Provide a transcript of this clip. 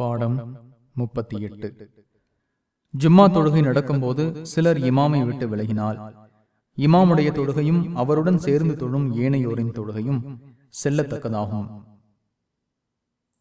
பாடம் முப்பத்தி எட்டு. ஜும்மா தொழுகை நடக்கும்போது சிலர் இமாமை விட்டு விலகினால். இமாமுடைய தொழுகையும் அவருடன் சேர்ந்து தொழும் ஏனையோரின் தொழுகையும் செல்லத்தக்கதாகும்.